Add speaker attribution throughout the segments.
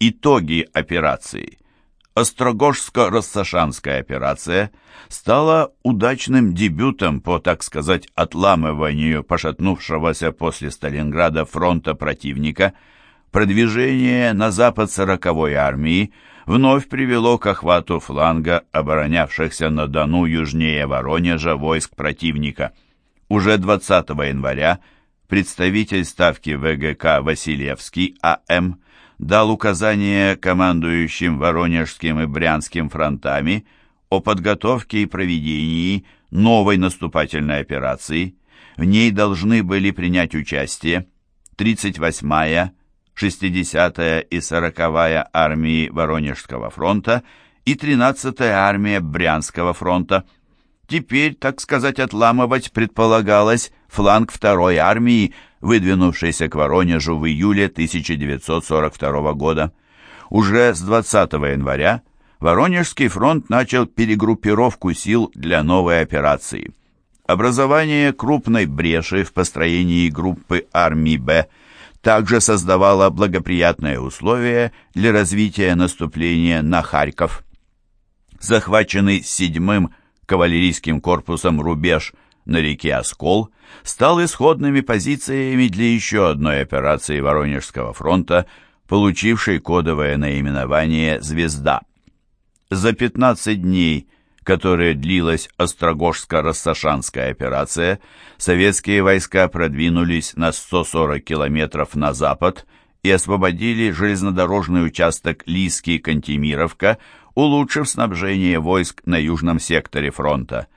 Speaker 1: Итоги операции. Острогожско-Рассашанская операция стала удачным дебютом по, так сказать, отламыванию пошатнувшегося после Сталинграда фронта противника. Продвижение на запад 40-й армии вновь привело к охвату фланга оборонявшихся на Дону южнее Воронежа войск противника. Уже 20 января представитель ставки ВГК Васильевский А.М дал указание командующим Воронежским и Брянским фронтами о подготовке и проведении новой наступательной операции. В ней должны были принять участие 38-я, 60-я и 40-я армии Воронежского фронта и 13-я армия Брянского фронта. Теперь, так сказать, отламывать предполагалось фланг второй армии, выдвинувшейся к Воронежу в июле 1942 года. Уже с 20 января Воронежский фронт начал перегруппировку сил для новой операции. Образование крупной бреши в построении группы армий «Б» также создавало благоприятные условия для развития наступления на Харьков. Захваченный седьмым кавалерийским корпусом рубеж на реке Оскол стал исходными позициями для еще одной операции Воронежского фронта, получившей кодовое наименование «Звезда». За 15 дней, которые длилась Острогожско-Рассашанская операция, советские войска продвинулись на 140 километров на запад и освободили железнодорожный участок Лиски-Кантемировка, улучшив снабжение войск на южном секторе фронта.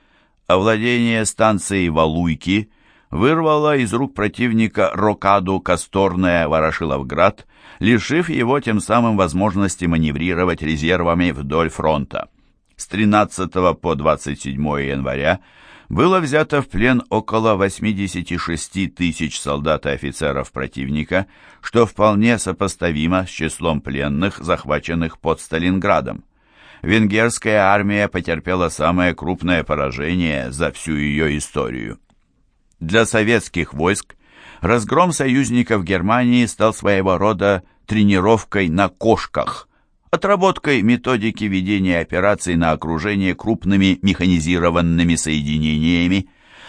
Speaker 1: Овладение станцией Валуйки вырвало из рук противника рокаду Касторная Ворошиловград, лишив его тем самым возможности маневрировать резервами вдоль фронта. С 13 по 27 января было взято в плен около 86 тысяч солдат и офицеров противника, что вполне сопоставимо с числом пленных, захваченных под Сталинградом венгерская армия потерпела самое крупное поражение за всю ее историю. Для советских войск разгром союзников Германии стал своего рода тренировкой на кошках, отработкой методики ведения операций на окружение крупными механизированными соединениями.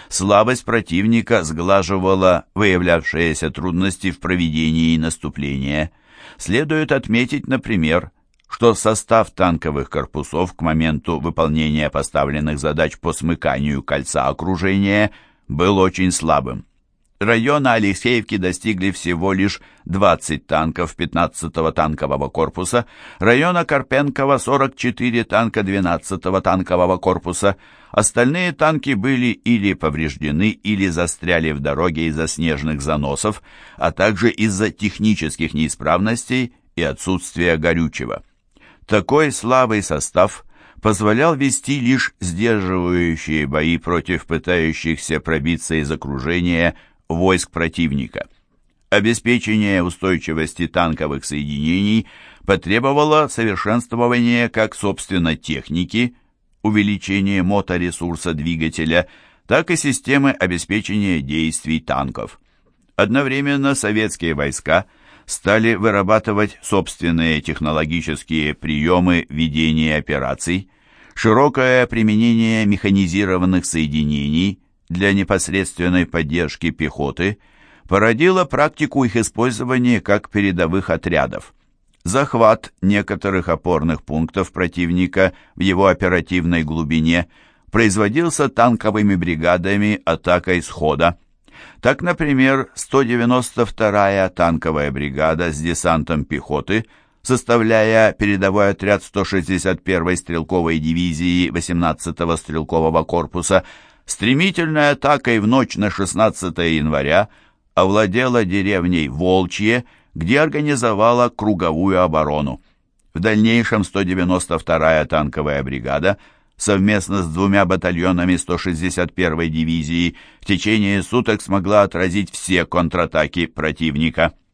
Speaker 1: Слабость противника сглаживала выявлявшиеся трудности в проведении наступления. Следует отметить, например, что состав танковых корпусов к моменту выполнения поставленных задач по смыканию кольца окружения был очень слабым. Района Алексеевки достигли всего лишь 20 танков 15-го танкового корпуса, района Карпенкова 44 танка 12-го танкового корпуса. Остальные танки были или повреждены, или застряли в дороге из-за снежных заносов, а также из-за технических неисправностей и отсутствия горючего. Такой слабый состав позволял вести лишь сдерживающие бои против пытающихся пробиться из окружения войск противника. Обеспечение устойчивости танковых соединений потребовало совершенствования как собственно техники, увеличения моторесурса двигателя, так и системы обеспечения действий танков. Одновременно советские войска – стали вырабатывать собственные технологические приемы ведения операций, широкое применение механизированных соединений для непосредственной поддержки пехоты породило практику их использования как передовых отрядов. Захват некоторых опорных пунктов противника в его оперативной глубине производился танковыми бригадами атакой схода. Так, например, 192-я танковая бригада с десантом пехоты, составляя передовой отряд 161-й стрелковой дивизии 18-го стрелкового корпуса, стремительной атакой в ночь на 16 января овладела деревней Волчье, где организовала круговую оборону. В дальнейшем 192-я танковая бригада – совместно с двумя батальонами 161-й дивизии в течение суток смогла отразить все контратаки противника.